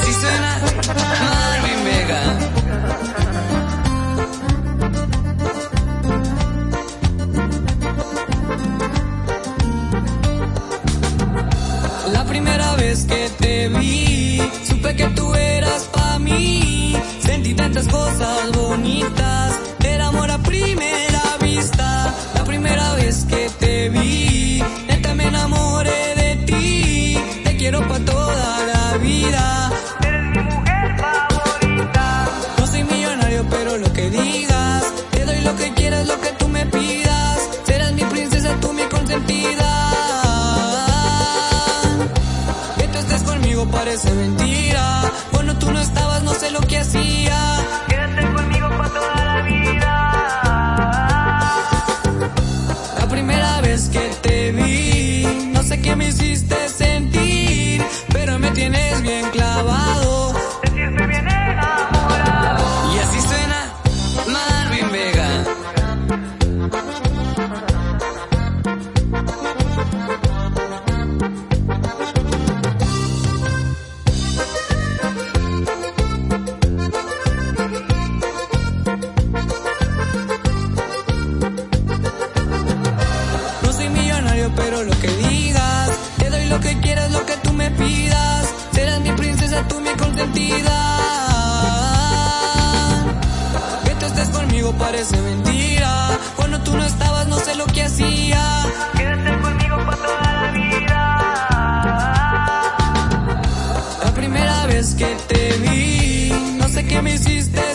así suena Marvin Vega. La primera vez que te vi, supe que tú eras parece mentira. Cuando tú no estabas, no sé lo que hacía. Quédate conmigo para toda la vida. La primera vez que te vi, no sé qué me hiciste parece mentira. Cuando tú no estabas, no sé lo que hacía. Quédate conmigo para toda la vida. La primera vez que te vi, no sé qué me hiciste